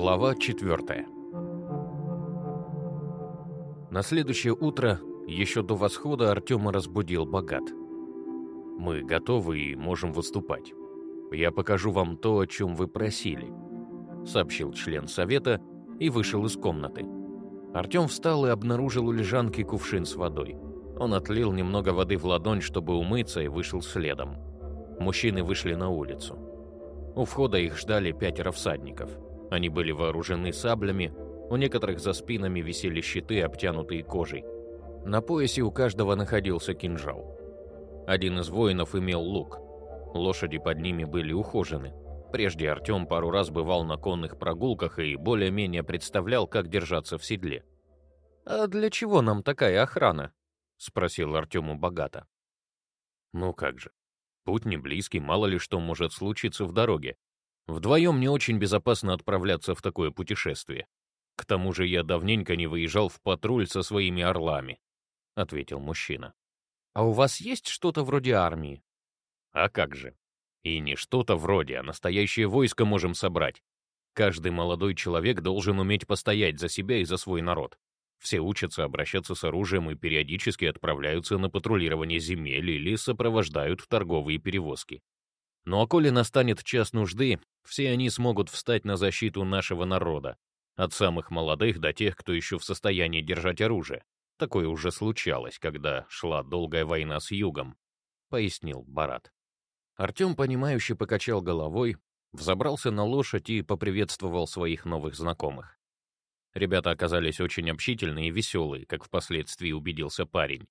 Глава 4 На следующее утро, еще до восхода, Артема разбудил Богат. «Мы готовы и можем выступать. Я покажу вам то, о чем вы просили», — сообщил член совета и вышел из комнаты. Артем встал и обнаружил у лежанки кувшин с водой. Он отлил немного воды в ладонь, чтобы умыться, и вышел следом. Мужчины вышли на улицу. У входа их ждали пятеро всадников. Они были вооружены саблями, у некоторых за спинами висели щиты, обтянутые кожей. На поясе у каждого находился кинжал. Один из воинов имел лук. Лошади под ними были ухожены. Прежде Артем пару раз бывал на конных прогулках и более-менее представлял, как держаться в седле. «А для чего нам такая охрана?» — спросил Артему богато. «Ну как же. Путь не близкий, мало ли что может случиться в дороге. Вдвоем не очень безопасно отправляться в такое путешествие. К тому же я давненько не выезжал в патруль со своими орлами», — ответил мужчина. «А у вас есть что-то вроде армии?» «А как же. И не что-то вроде, а настоящее войско можем собрать. Каждый молодой человек должен уметь постоять за себя и за свой народ. Все учатся обращаться с оружием и периодически отправляются на патрулирование земель или сопровождают торговые перевозки. Ну а коли настанет час нужды, все они смогут встать на защиту нашего народа, от самых молодых до тех, кто еще в состоянии держать оружие. Такое уже случалось, когда шла долгая война с югом, пояснил Барат. Артем, понимающе покачал головой, взобрался на лошадь и поприветствовал своих новых знакомых. Ребята оказались очень общительные и веселые, как впоследствии убедился парень.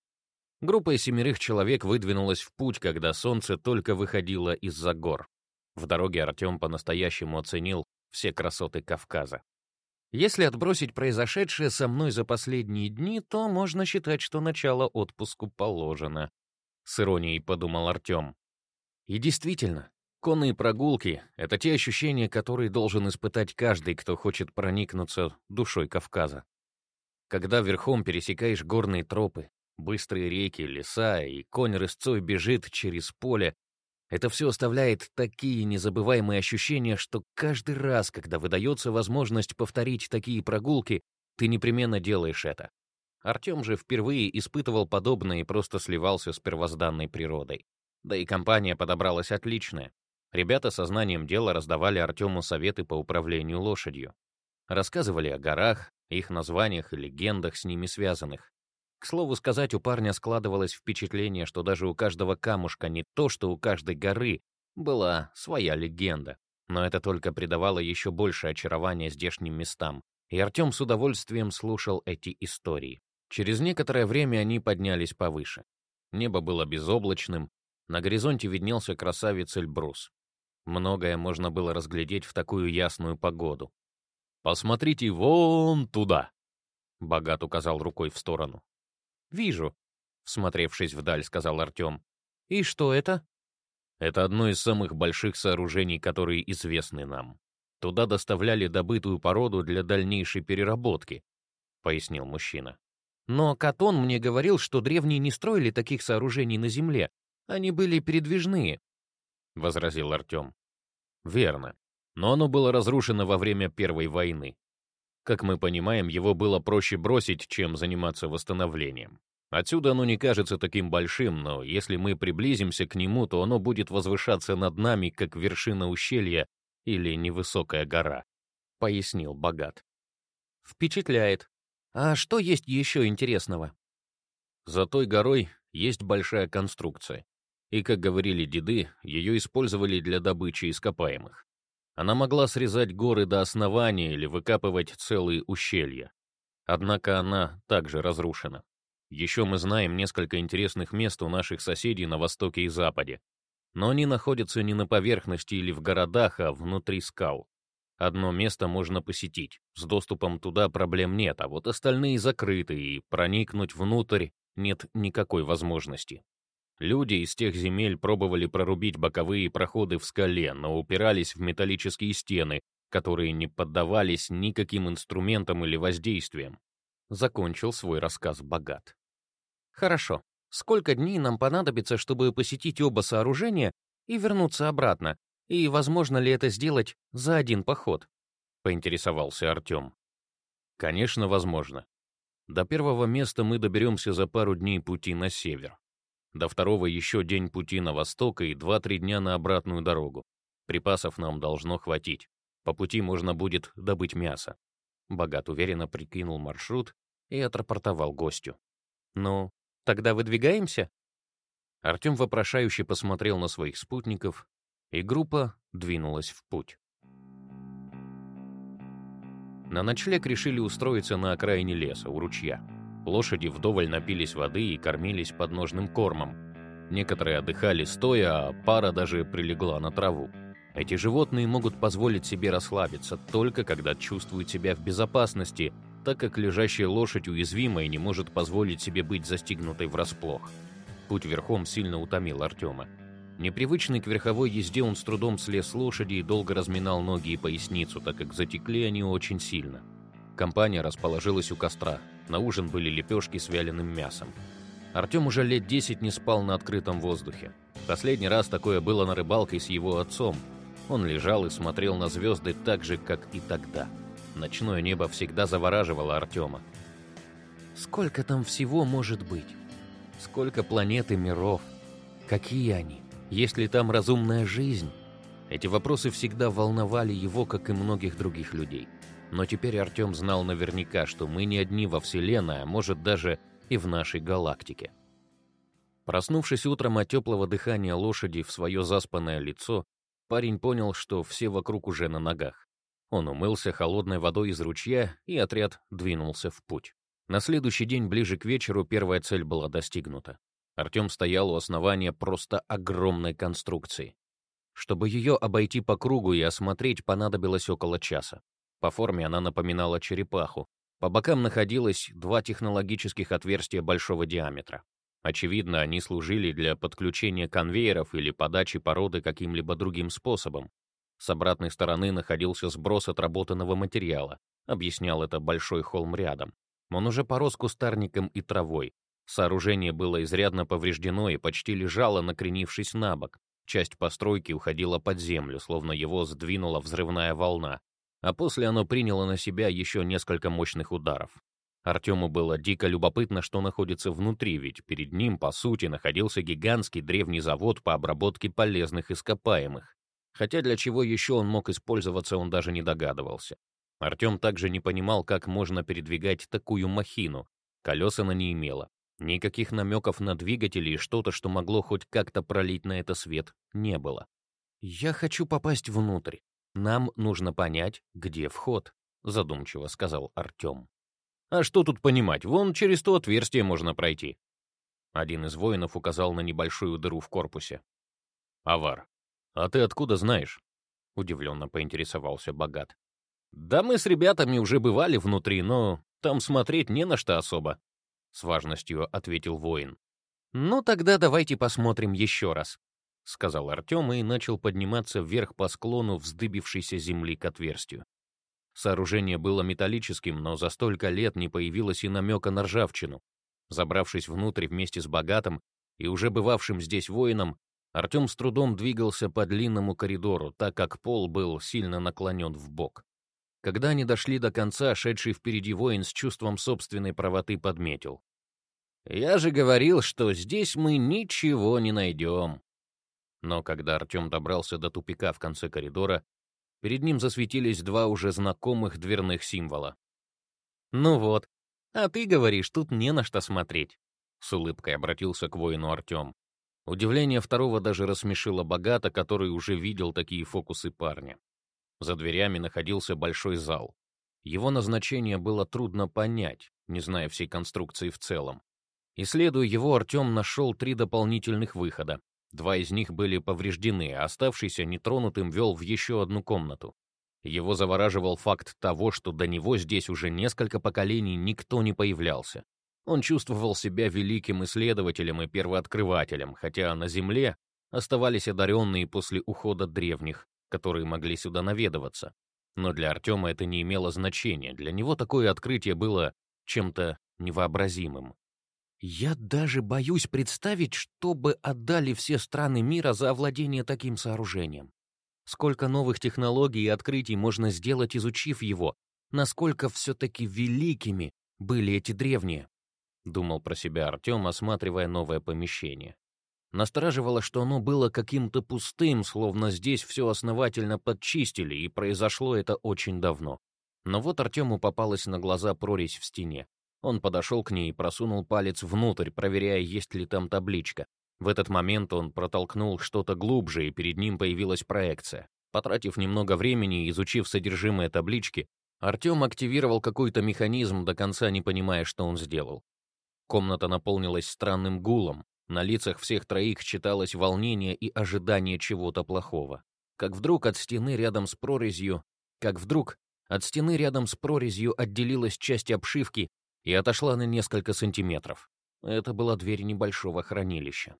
Группа из семерых человек выдвинулась в путь, когда солнце только выходило из-за гор. В дороге Артем по-настоящему оценил все красоты Кавказа. Если отбросить произошедшее со мной за последние дни, то можно считать, что начало отпуску положено. С иронией подумал Артем. И действительно, конные прогулки — это те ощущения, которые должен испытать каждый, кто хочет проникнуться душой Кавказа. Когда верхом пересекаешь горные тропы, быстрые реки, леса, и конь рысцой бежит через поле, это все оставляет такие незабываемые ощущения, что каждый раз, когда выдается возможность повторить такие прогулки, ты непременно делаешь это. Артем же впервые испытывал подобное и просто сливался с первозданной природой. Да и компания подобралась отличная. Ребята со знанием дела раздавали Артему советы по управлению лошадью. Рассказывали о горах, их названиях и легендах с ними связанных. К слову сказать, у парня складывалось впечатление, что даже у каждого камушка не то, что у каждой горы, была своя легенда. Но это только придавало еще больше очарования здешним местам, и Артем с удовольствием слушал эти истории. Через некоторое время они поднялись повыше. Небо было безоблачным, на горизонте виднелся красавец Эльбрус. Многое можно было разглядеть в такую ясную погоду. «Посмотрите вон туда!» Богат указал рукой в сторону. «Вижу», — всмотревшись вдаль, сказал Артем. «И что это?» «Это одно из самых больших сооружений, которые известны нам. Туда доставляли добытую породу для дальнейшей переработки», — пояснил мужчина. «Но Катон мне говорил, что древние не строили таких сооружений на Земле. Они были передвижные», — возразил Артем. «Верно. Но оно было разрушено во время Первой войны. Как мы понимаем, его было проще бросить, чем заниматься восстановлением. Отсюда оно не кажется таким большим, но если мы приблизимся к нему, то оно будет возвышаться над нами, как вершина ущелья или невысокая гора», — пояснил Богат. «Впечатляет. А что есть еще интересного?» За той горой есть большая конструкция. И, как говорили деды, ее использовали для добычи ископаемых. Она могла срезать горы до основания или выкапывать целые ущелья. Однако она также разрушена. Еще мы знаем несколько интересных мест у наших соседей на востоке и западе. Но они находятся не на поверхности или в городах, а внутри скал. Одно место можно посетить, с доступом туда проблем нет, а вот остальные закрыты, и проникнуть внутрь нет никакой возможности. Люди из тех земель пробовали прорубить боковые проходы в скале, но упирались в металлические стены, которые не поддавались никаким инструментам или воздействиям. Закончил свой рассказ Богат. Хорошо. Сколько дней нам понадобится, чтобы посетить оба сооружения и вернуться обратно? И возможно ли это сделать за один поход? поинтересовался Артем. Конечно, возможно. До первого места мы доберемся за пару дней пути на север. До второго еще день пути на восток и два-три дня на обратную дорогу. Припасов нам должно хватить. По пути можно будет добыть мясо. Богат уверенно прикинул маршрут и отрапортовал гостю. «Ну, тогда выдвигаемся?» Артем вопрошающе посмотрел на своих спутников, и группа двинулась в путь. На ночлег решили устроиться на окраине леса, у ручья. Лошади вдоволь напились воды и кормились подножным кормом. Некоторые отдыхали стоя, а пара даже прилегла на траву. Эти животные могут позволить себе расслабиться только когда чувствуют себя в безопасности, так как лежащая лошадь уязвима и не может позволить себе быть застигнутой врасплох. Путь верхом сильно утомил Артема. Непривычный к верховой езде он с трудом слез с лошади и долго разминал ноги и поясницу, так как затекли они очень сильно. Компания расположилась у костра. На ужин были лепешки с вяленым мясом. Артем уже лет 10 не спал на открытом воздухе. Последний раз такое было на рыбалке с его отцом. Он лежал и смотрел на звезды так же, как и тогда. Ночное небо всегда завораживало Артема. Сколько там всего может быть? Сколько планет и миров? Какие они? Есть ли там разумная жизнь? Эти вопросы всегда волновали его, как и многих других людей. Но теперь Артем знал наверняка, что мы не одни во Вселенной, а может даже и в нашей галактике. Проснувшись утром от теплого дыхания лошади в свое заспанное лицо, парень понял, что все вокруг уже на ногах. Он умылся холодной водой из ручья, и отряд двинулся в путь. На следующий день, ближе к вечеру, первая цель была достигнута. Артем стоял у основания просто огромной конструкции. Чтобы ее обойти по кругу и осмотреть, понадобилось около часа. По форме она напоминала черепаху. По бокам находилось два технологических отверстия большого диаметра. Очевидно, они служили для подключения конвейеров или подачи породы каким-либо другим способом. С обратной стороны находился сброс отработанного материала. Объяснял это большой холм рядом. Он уже порос кустарником и травой, Сооружение было изрядно повреждено и почти лежало, накренившись на бок. Часть постройки уходила под землю, словно его сдвинула взрывная волна, а после оно приняло на себя еще несколько мощных ударов. Артему было дико любопытно, что находится внутри, ведь перед ним, по сути, находился гигантский древний завод по обработке полезных ископаемых. Хотя для чего еще он мог использоваться, он даже не догадывался. Артем также не понимал, как можно передвигать такую махину. Колеса она не имела. Никаких намеков на двигатели и что-то, что могло хоть как-то пролить на это свет, не было. «Я хочу попасть внутрь. Нам нужно понять, где вход», — задумчиво сказал Артем. «А что тут понимать? Вон через то отверстие можно пройти». Один из воинов указал на небольшую дыру в корпусе. «Авар, а ты откуда знаешь?» — удивленно поинтересовался Богат. «Да мы с ребятами уже бывали внутри, но там смотреть не на что особо с важностью ответил воин. «Ну тогда давайте посмотрим еще раз», — сказал Артем и начал подниматься вверх по склону вздыбившейся земли к отверстию. Сооружение было металлическим, но за столько лет не появилось и намека на ржавчину. Забравшись внутрь вместе с богатым и уже бывавшим здесь воином, Артем с трудом двигался по длинному коридору, так как пол был сильно наклонен в бок. Когда они дошли до конца, шедший впереди воин с чувством собственной правоты подметил. «Я же говорил, что здесь мы ничего не найдем». Но когда Артем добрался до тупика в конце коридора, перед ним засветились два уже знакомых дверных символа. «Ну вот, а ты говоришь, тут не на что смотреть», — с улыбкой обратился к воину Артем. Удивление второго даже рассмешило богато, который уже видел такие фокусы парня. За дверями находился большой зал. Его назначение было трудно понять, не зная всей конструкции в целом. Исследуя его, Артем нашел три дополнительных выхода. Два из них были повреждены, а оставшийся нетронутым вел в еще одну комнату. Его завораживал факт того, что до него здесь уже несколько поколений никто не появлялся. Он чувствовал себя великим исследователем и первооткрывателем, хотя на Земле оставались одаренные после ухода древних, которые могли сюда наведываться. Но для Артема это не имело значения, для него такое открытие было чем-то невообразимым. «Я даже боюсь представить, что бы отдали все страны мира за овладение таким сооружением», Сколько новых технологий и открытий можно сделать, изучив его? Насколько все-таки великими были эти древние? Думал про себя Артем, осматривая новое помещение. Настораживало, что оно было каким-то пустым, словно здесь все основательно подчистили, и произошло это очень давно. Но вот Артему попалась на глаза прорезь в стене. Он подошел к ней и просунул палец внутрь, проверяя, есть ли там табличка. В этот момент он протолкнул что-то глубже, и перед ним появилась проекция. Потратив немного времени и изучив содержимое таблички, Артем активировал какой-то механизм, до конца не понимая, что он сделал. Комната наполнилась странным гулом, на лицах всех троих читалось волнение и ожидание чего-то плохого. Как вдруг от стены рядом с прорезью, как вдруг от стены рядом с прорезью отделилась часть обшивки и отошла на несколько сантиметров. Это была дверь небольшого хранилища.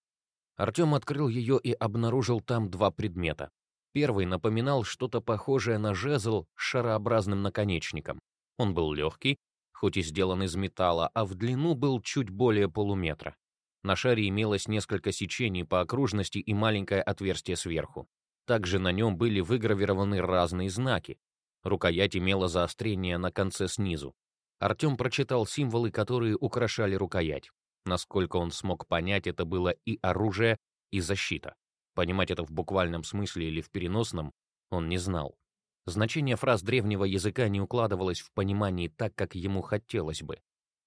Артем открыл ее и обнаружил там два предмета. Первый напоминал что-то похожее на жезл с шарообразным наконечником. Он был легкий, хоть и сделан из металла, а в длину был чуть более полуметра. На шаре имелось несколько сечений по окружности и маленькое отверстие сверху. Также на нем были выгравированы разные знаки. Рукоять имела заострение на конце снизу. Артем прочитал символы, которые украшали рукоять. Насколько он смог понять, это было и оружие, и защита. Понимать это в буквальном смысле или в переносном он не знал. Значение фраз древнего языка не укладывалось в понимании так, как ему хотелось бы.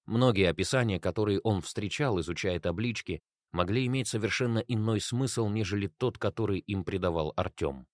Многие описания, которые он встречал, изучая таблички, могли иметь совершенно иной смысл, нежели тот, который им придавал Артем.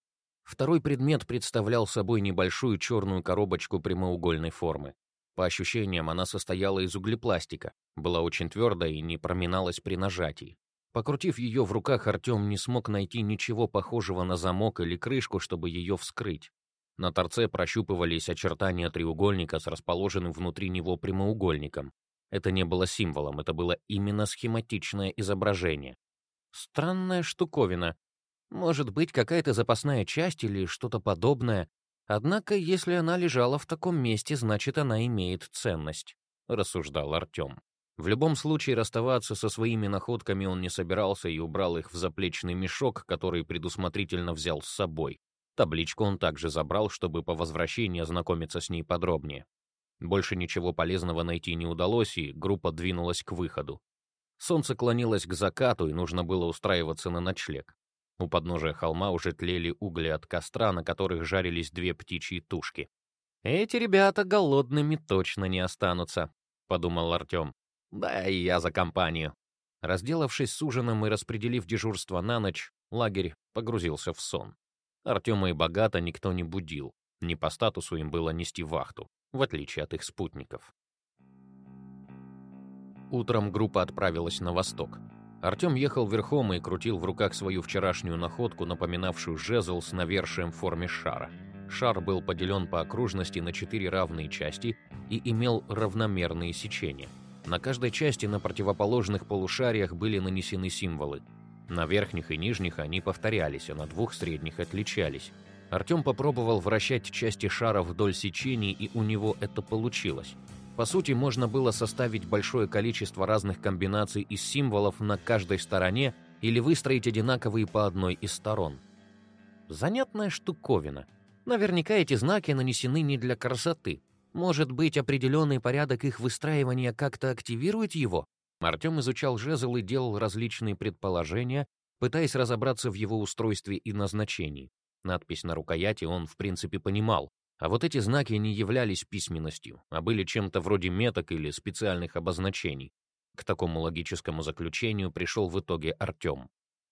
Второй предмет представлял собой небольшую черную коробочку прямоугольной формы. По ощущениям, она состояла из углепластика, была очень твердая и не проминалась при нажатии. Покрутив ее в руках, Артем не смог найти ничего похожего на замок или крышку, чтобы ее вскрыть. На торце прощупывались очертания треугольника с расположенным внутри него прямоугольником. Это не было символом, это было именно схематичное изображение. Странная штуковина. Может быть, какая-то запасная часть или что-то подобное, Однако, если она лежала в таком месте, значит, она имеет ценность, рассуждал Артем. В любом случае расставаться со своими находками он не собирался и убрал их в заплечный мешок, который предусмотрительно взял с собой. Табличку он также забрал, чтобы по возвращении ознакомиться с ней подробнее. Больше ничего полезного найти не удалось, и группа двинулась к выходу. Солнце клонилось к закату, и нужно было устраиваться на ночлег. У подножия холма уже тлели угли от костра, на которых жарились две птичьи тушки. «Эти ребята голодными точно не останутся», — подумал Артем. «Да и я за компанию». Разделавшись с ужином и распределив дежурство на ночь, лагерь погрузился в сон. Артема и Богата никто не будил. Не по статусу им было нести вахту, в отличие от их спутников. Утром группа отправилась на восток. Артем ехал верхом и крутил в руках свою вчерашнюю находку, напоминавшую жезл с навершием в форме шара. Шар был поделен по окружности на четыре равные части и имел равномерные сечения. На каждой части на противоположных полушариях были нанесены символы. На верхних и нижних они повторялись, а на двух средних отличались. Артем попробовал вращать части шара вдоль сечений, и у него это получилось. По сути, можно было составить большое количество разных комбинаций из символов на каждой стороне или выстроить одинаковые по одной из сторон. Занятная штуковина. Наверняка эти знаки нанесены не для красоты. Может быть, определенный порядок их выстраивания как-то активирует его? Артем изучал жезл и делал различные предположения, пытаясь разобраться в его устройстве и назначении. Надпись на рукояти он, в принципе, понимал. А вот эти знаки не являлись письменностью, а были чем-то вроде меток или специальных обозначений. К такому логическому заключению пришел в итоге Артем.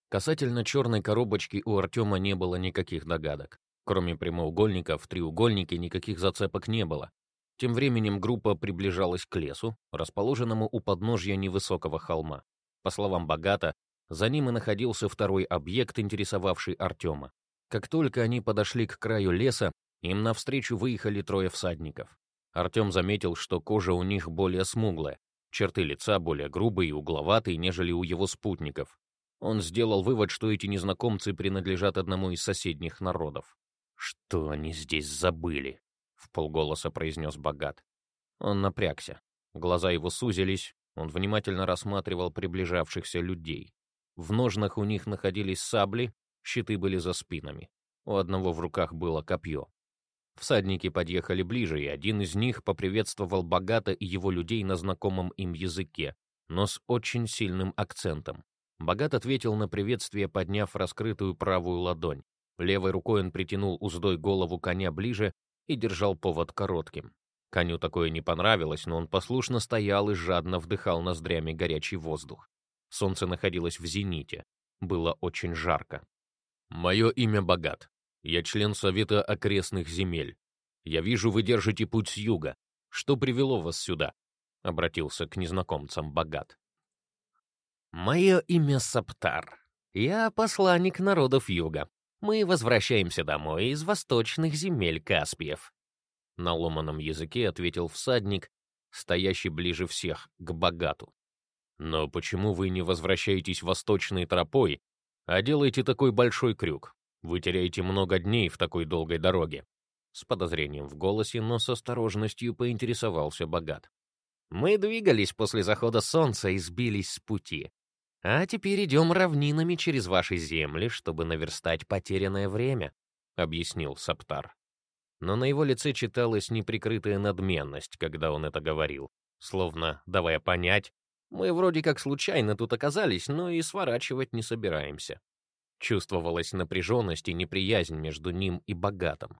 Касательно черной коробочки у Артема не было никаких догадок. Кроме прямоугольника, в треугольнике никаких зацепок не было. Тем временем группа приближалась к лесу, расположенному у подножья невысокого холма. По словам Богата, за ним и находился второй объект, интересовавший Артема. Как только они подошли к краю леса, им навстречу выехали трое всадников. Артем заметил, что кожа у них более смуглая, черты лица более грубые и угловатые, нежели у его спутников. Он сделал вывод, что эти незнакомцы принадлежат одному из соседних народов. «Что они здесь забыли?» — в полголоса произнес Богат. Он напрягся. Глаза его сузились, он внимательно рассматривал приближавшихся людей. В ножнах у них находились сабли, щиты были за спинами. У одного в руках было копье. Всадники подъехали ближе, и один из них поприветствовал богато и его людей на знакомом им языке, но с очень сильным акцентом. Богат ответил на приветствие, подняв раскрытую правую ладонь. Левой рукой он притянул уздой голову коня ближе и держал повод коротким. Коню такое не понравилось, но он послушно стоял и жадно вдыхал ноздрями горячий воздух. Солнце находилось в зените. Было очень жарко. «Мое имя Богат. Я член Совета окрестных земель. Я вижу, вы держите путь с юга. Что привело вас сюда?» — обратился к незнакомцам Богат. «Мое имя Саптар. Я посланник народов юга. Мы возвращаемся домой из восточных земель Каспиев». На ломаном языке ответил всадник, стоящий ближе всех, к Богату. «Но почему вы не возвращаетесь восточной тропой, а делаете такой большой крюк? Вы теряете много дней в такой долгой дороге. С подозрением в голосе, но с осторожностью поинтересовался Богат. Мы двигались после захода солнца и сбились с пути. А теперь идем равнинами через ваши земли, чтобы наверстать потерянное время, объяснил Саптар. Но на его лице читалась неприкрытая надменность, когда он это говорил, словно давая понять, мы вроде как случайно тут оказались, но и сворачивать не собираемся. Чувствовалась напряженность и неприязнь между ним и богатым.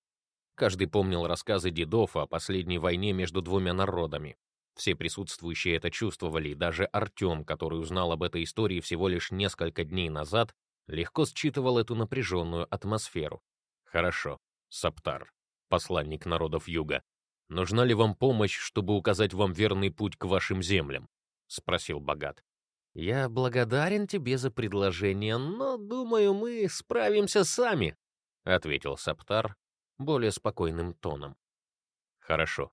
Каждый помнил рассказы дедов о последней войне между двумя народами. Все присутствующие это чувствовали, и даже Артем, который узнал об этой истории всего лишь несколько дней назад, легко считывал эту напряженную атмосферу. «Хорошо, Саптар, посланник народов Юга, нужна ли вам помощь, чтобы указать вам верный путь к вашим землям?» — спросил Богат. «Я благодарен тебе за предложение, но, думаю, мы справимся сами», — ответил Саптар более спокойным тоном. «Хорошо.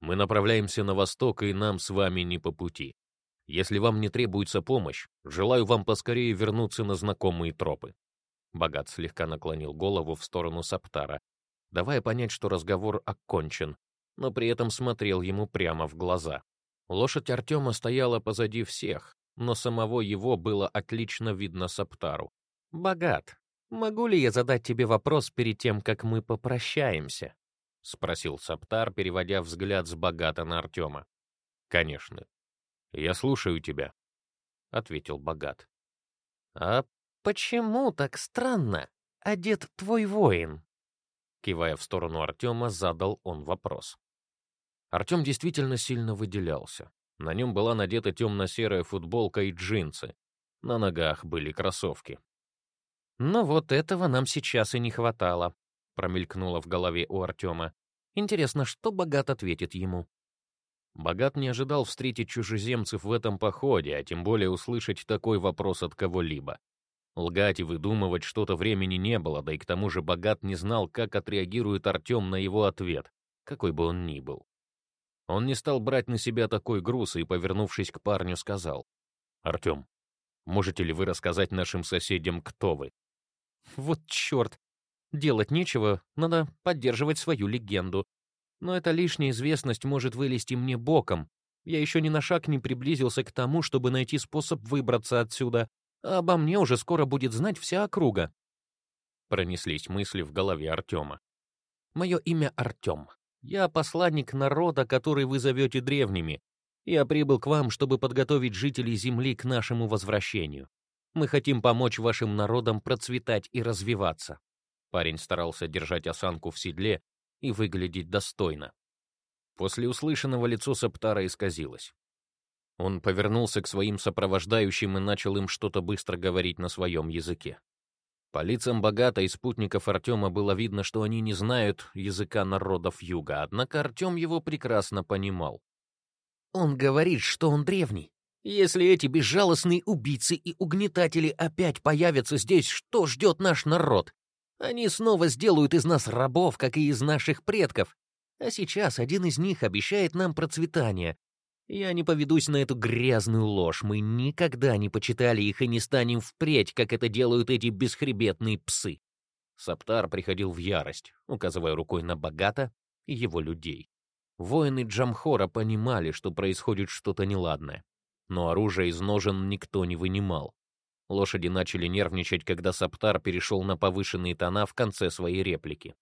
Мы направляемся на восток, и нам с вами не по пути. Если вам не требуется помощь, желаю вам поскорее вернуться на знакомые тропы». Богат слегка наклонил голову в сторону Саптара, давая понять, что разговор окончен, но при этом смотрел ему прямо в глаза. Лошадь Артема стояла позади всех, но самого его было отлично видно Саптару. «Богат, могу ли я задать тебе вопрос перед тем, как мы попрощаемся?» — спросил Саптар, переводя взгляд с Богата на Артема. «Конечно. Я слушаю тебя», — ответил Богат. «А почему так странно одет твой воин?» Кивая в сторону Артема, задал он вопрос. Артем действительно сильно выделялся. На нем была надета темно-серая футболка и джинсы. На ногах были кроссовки. «Но «Ну вот этого нам сейчас и не хватало», — промелькнуло в голове у Артема. «Интересно, что Богат ответит ему?» Богат не ожидал встретить чужеземцев в этом походе, а тем более услышать такой вопрос от кого-либо. Лгать и выдумывать что-то времени не было, да и к тому же Богат не знал, как отреагирует Артем на его ответ, какой бы он ни был. Он не стал брать на себя такой груз и, повернувшись к парню, сказал, «Артем, можете ли вы рассказать нашим соседям, кто вы?» «Вот черт! Делать нечего, надо поддерживать свою легенду. Но эта лишняя известность может вылезти мне боком. Я еще ни на шаг не приблизился к тому, чтобы найти способ выбраться отсюда, а обо мне уже скоро будет знать вся округа». Пронеслись мысли в голове Артема. «Мое имя Артем. Я посланник народа, который вы зовете древними. Я прибыл к вам, чтобы подготовить жителей Земли к нашему возвращению. Мы хотим помочь вашим народам процветать и развиваться». Парень старался держать осанку в седле и выглядеть достойно. После услышанного лицо Саптара исказилось. Он повернулся к своим сопровождающим и начал им что-то быстро говорить на своем языке. По лицам богата и спутников Артема было видно, что они не знают языка народов Юга, однако Артем его прекрасно понимал. «Он говорит, что он древний. Если эти безжалостные убийцы и угнетатели опять появятся здесь, что ждет наш народ? Они снова сделают из нас рабов, как и из наших предков. А сейчас один из них обещает нам процветание, я не поведусь на эту грязную ложь. Мы никогда не почитали их и не станем впредь, как это делают эти бесхребетные псы. Саптар приходил в ярость, указывая рукой на Богата и его людей. Воины Джамхора понимали, что происходит что-то неладное, но оружие из ножен никто не вынимал. Лошади начали нервничать, когда Саптар перешел на повышенные тона в конце своей реплики.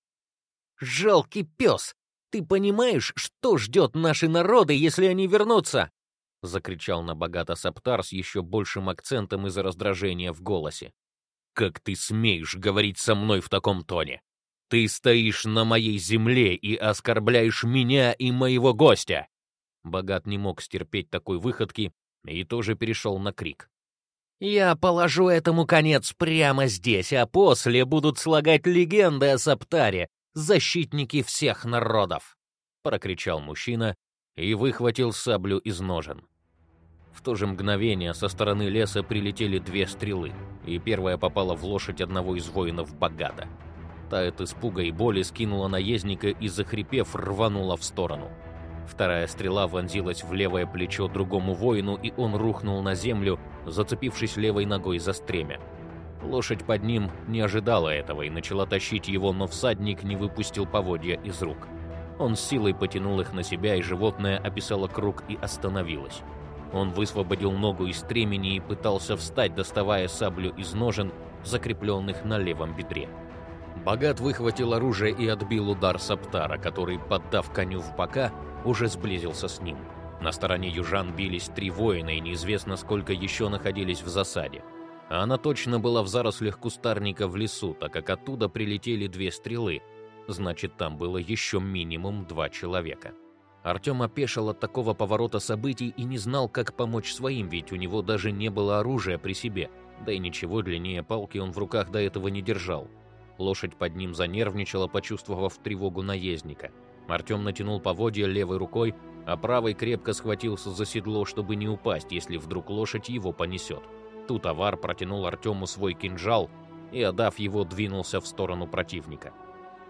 «Жалкий пес! Ты понимаешь, что ждет наши народы, если они вернутся?» — закричал на богато Саптар с еще большим акцентом из-за раздражения в голосе. «Как ты смеешь говорить со мной в таком тоне? Ты стоишь на моей земле и оскорбляешь меня и моего гостя!» Богат не мог стерпеть такой выходки и тоже перешел на крик. «Я положу этому конец прямо здесь, а после будут слагать легенды о Саптаре, защитники всех народов!» — прокричал мужчина и выхватил саблю из ножен. В то же мгновение со стороны леса прилетели две стрелы, и первая попала в лошадь одного из воинов Багата. Та от испуга и боли скинула наездника и, захрипев, рванула в сторону. Вторая стрела вонзилась в левое плечо другому воину, и он рухнул на землю, зацепившись левой ногой за стремя. Лошадь под ним не ожидала этого и начала тащить его, но всадник не выпустил поводья из рук. Он силой потянул их на себя, и животное описало круг и остановилось. Он высвободил ногу из стремени и пытался встать, доставая саблю из ножен, закрепленных на левом бедре. Богат выхватил оружие и отбил удар Саптара, который, поддав коню в бока, уже сблизился с ним. На стороне южан бились три воина, и неизвестно, сколько еще находились в засаде. Она точно была в зарослях кустарника в лесу, так как оттуда прилетели две стрелы. Значит, там было еще минимум два человека. Артем опешил от такого поворота событий и не знал, как помочь своим, ведь у него даже не было оружия при себе. Да и ничего длиннее палки он в руках до этого не держал. Лошадь под ним занервничала, почувствовав тревогу наездника. Артем натянул поводья левой рукой, а правой крепко схватился за седло, чтобы не упасть, если вдруг лошадь его понесет. Тут авар протянул Артему свой кинжал и, отдав его, двинулся в сторону противника.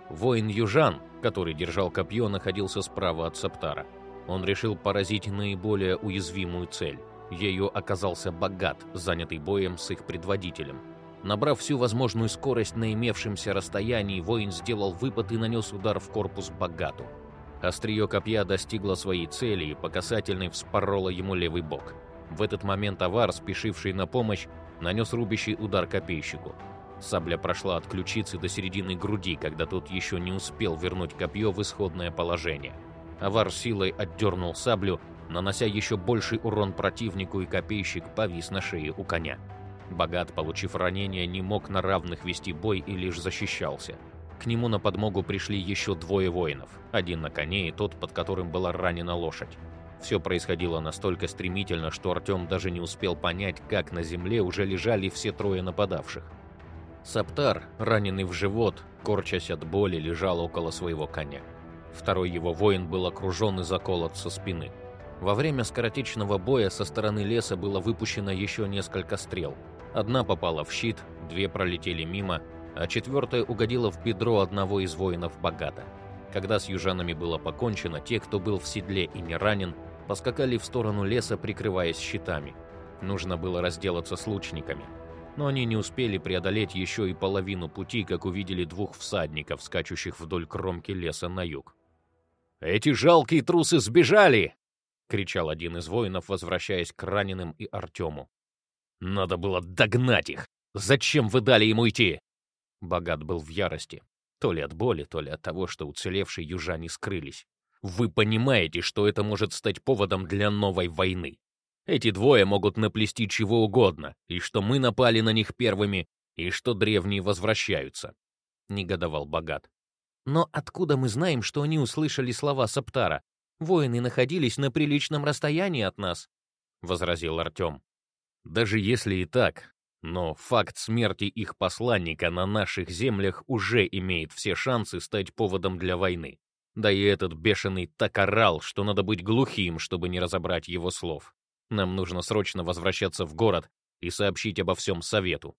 Воин Южан, который держал копье, находился справа от Саптара. Он решил поразить наиболее уязвимую цель. Ею оказался Богат, занятый боем с их предводителем. Набрав всю возможную скорость на имевшемся расстоянии, воин сделал выпад и нанес удар в корпус Богату. Острие копья достигло своей цели и по касательной вспороло ему левый бок. В этот момент авар, спешивший на помощь, нанес рубящий удар копейщику. Сабля прошла от ключицы до середины груди, когда тот еще не успел вернуть копье в исходное положение. Авар силой отдернул саблю, нанося еще больший урон противнику, и копейщик повис на шее у коня. Богат, получив ранение, не мог на равных вести бой и лишь защищался. К нему на подмогу пришли еще двое воинов, один на коне и тот, под которым была ранена лошадь. Все происходило настолько стремительно, что Артем даже не успел понять, как на земле уже лежали все трое нападавших. Саптар, раненый в живот, корчась от боли, лежал около своего коня. Второй его воин был окружен и заколот со спины. Во время скоротечного боя со стороны леса было выпущено еще несколько стрел. Одна попала в щит, две пролетели мимо, а четвертая угодила в бедро одного из воинов богата. Когда с южанами было покончено, те, кто был в седле и не ранен, поскакали в сторону леса, прикрываясь щитами. Нужно было разделаться с лучниками но они не успели преодолеть еще и половину пути, как увидели двух всадников, скачущих вдоль кромки леса на юг. «Эти жалкие трусы сбежали!» — кричал один из воинов, возвращаясь к раненым и Артему. «Надо было догнать их! Зачем вы дали ему идти?» Богат был в ярости, то ли от боли, то ли от того, что уцелевшие южане скрылись. «Вы понимаете, что это может стать поводом для новой войны. Эти двое могут наплести чего угодно, и что мы напали на них первыми, и что древние возвращаются», — негодовал Богат. «Но откуда мы знаем, что они услышали слова Саптара? Воины находились на приличном расстоянии от нас», — возразил Артем. «Даже если и так, но факт смерти их посланника на наших землях уже имеет все шансы стать поводом для войны. Да и этот бешеный так орал, что надо быть глухим, чтобы не разобрать его слов. Нам нужно срочно возвращаться в город и сообщить обо всем совету.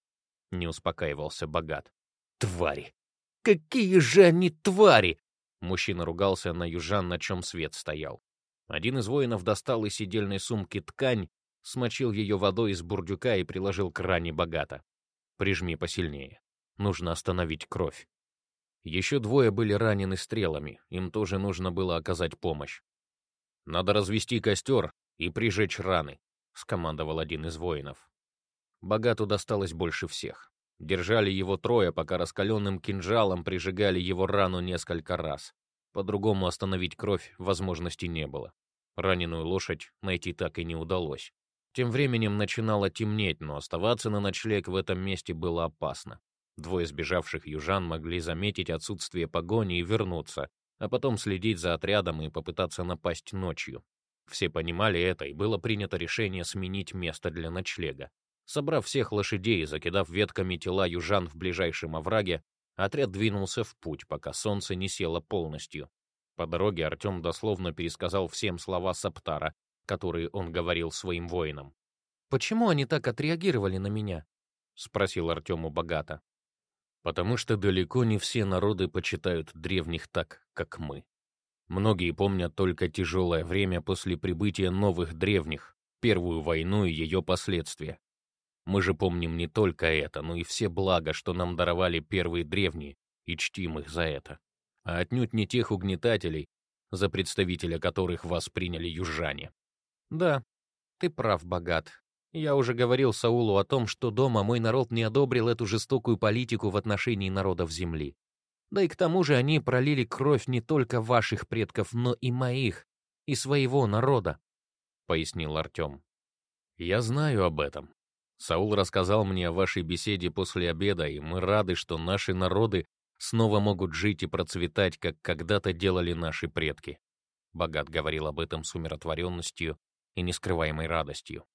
Не успокаивался Богат. Твари! Какие же они твари! Мужчина ругался на южан, на чем свет стоял. Один из воинов достал из сидельной сумки ткань, смочил ее водой из бурдюка и приложил к ране богата. «Прижми посильнее. Нужно остановить кровь». Еще двое были ранены стрелами, им тоже нужно было оказать помощь. «Надо развести костер и прижечь раны», — скомандовал один из воинов. Богату досталось больше всех. Держали его трое, пока раскаленным кинжалом прижигали его рану несколько раз. По-другому остановить кровь возможности не было. Раненую лошадь найти так и не удалось. Тем временем начинало темнеть, но оставаться на ночлег в этом месте было опасно. Двое сбежавших южан могли заметить отсутствие погони и вернуться, а потом следить за отрядом и попытаться напасть ночью. Все понимали это, и было принято решение сменить место для ночлега. Собрав всех лошадей и закидав ветками тела южан в ближайшем овраге, отряд двинулся в путь, пока солнце не село полностью. По дороге Артем дословно пересказал всем слова Саптара, которые он говорил своим воинам. «Почему они так отреагировали на меня?» — спросил Артем у Богата. «Потому что далеко не все народы почитают древних так, как мы. Многие помнят только тяжелое время после прибытия новых древних, Первую войну и ее последствия. Мы же помним не только это, но и все блага, что нам даровали первые древние, и чтим их за это. А отнюдь не тех угнетателей, за представителя которых вас приняли южане. Да, ты прав, богат. Я уже говорил Саулу о том, что дома мой народ не одобрил эту жестокую политику в отношении народов земли. Да и к тому же они пролили кровь не только ваших предков, но и моих, и своего народа, — пояснил Артем. Я знаю об этом. Саул рассказал мне о вашей беседе после обеда, и мы рады, что наши народы снова могут жить и процветать, как когда-то делали наши предки. Богат говорил об этом с умиротворенностью и нескрываемой радостью.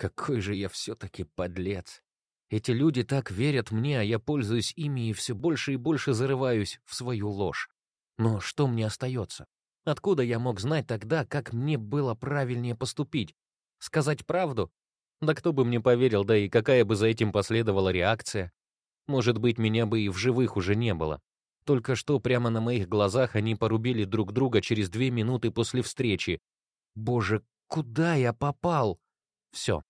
Какой же я все-таки подлец! Эти люди так верят мне, а я пользуюсь ими и все больше и больше зарываюсь в свою ложь. Но что мне остается? Откуда я мог знать тогда, как мне было правильнее поступить? Сказать правду? Да кто бы мне поверил, да и какая бы за этим последовала реакция? Может быть, меня бы и в живых уже не было. Только что прямо на моих глазах они порубили друг друга через две минуты после встречи. Боже, куда я попал? Все.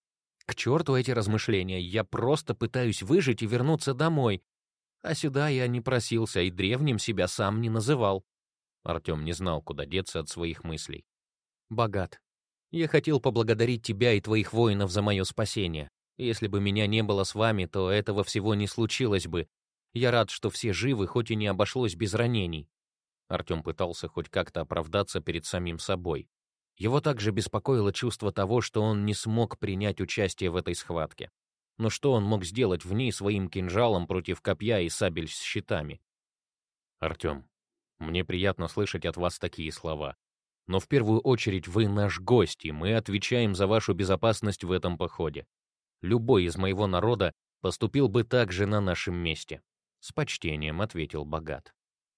К черту эти размышления. Я просто пытаюсь выжить и вернуться домой. А сюда я не просился и древним себя сам не называл. Артем не знал, куда деться от своих мыслей. «Богат, я хотел поблагодарить тебя и твоих воинов за мое спасение. Если бы меня не было с вами, то этого всего не случилось бы. Я рад, что все живы, хоть и не обошлось без ранений». Артем пытался хоть как-то оправдаться перед самим собой. Его также беспокоило чувство того, что он не смог принять участие в этой схватке. Но что он мог сделать в ней своим кинжалом против копья и сабель с щитами? «Артем, мне приятно слышать от вас такие слова. Но в первую очередь вы наш гость, и мы отвечаем за вашу безопасность в этом походе. Любой из моего народа поступил бы так же на нашем месте. С почтением ответил Богат.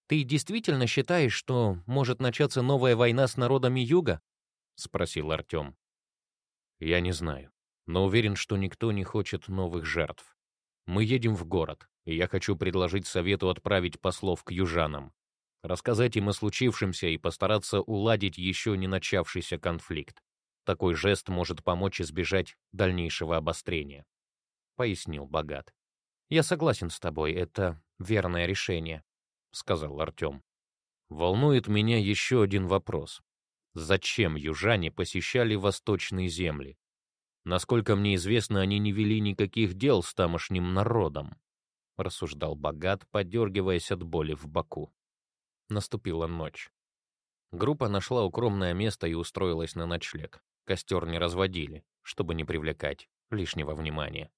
Ты действительно считаешь, что может начаться новая война с народами Юга? Спросил Артем. Я не знаю, но уверен, что никто не хочет новых жертв. Мы едем в город, и я хочу предложить совету отправить послов к южанам рассказать им о случившемся и постараться уладить еще не начавшийся конфликт. Такой жест может помочь избежать дальнейшего обострения», — пояснил Богат. «Я согласен с тобой, это верное решение», — сказал Артем. «Волнует меня еще один вопрос. Зачем южане посещали восточные земли? Насколько мне известно, они не вели никаких дел с тамошним народом», — рассуждал Богат, подергиваясь от боли в боку. Наступила ночь. Группа нашла укромное место и устроилась на ночлег. Костер не разводили, чтобы не привлекать лишнего внимания.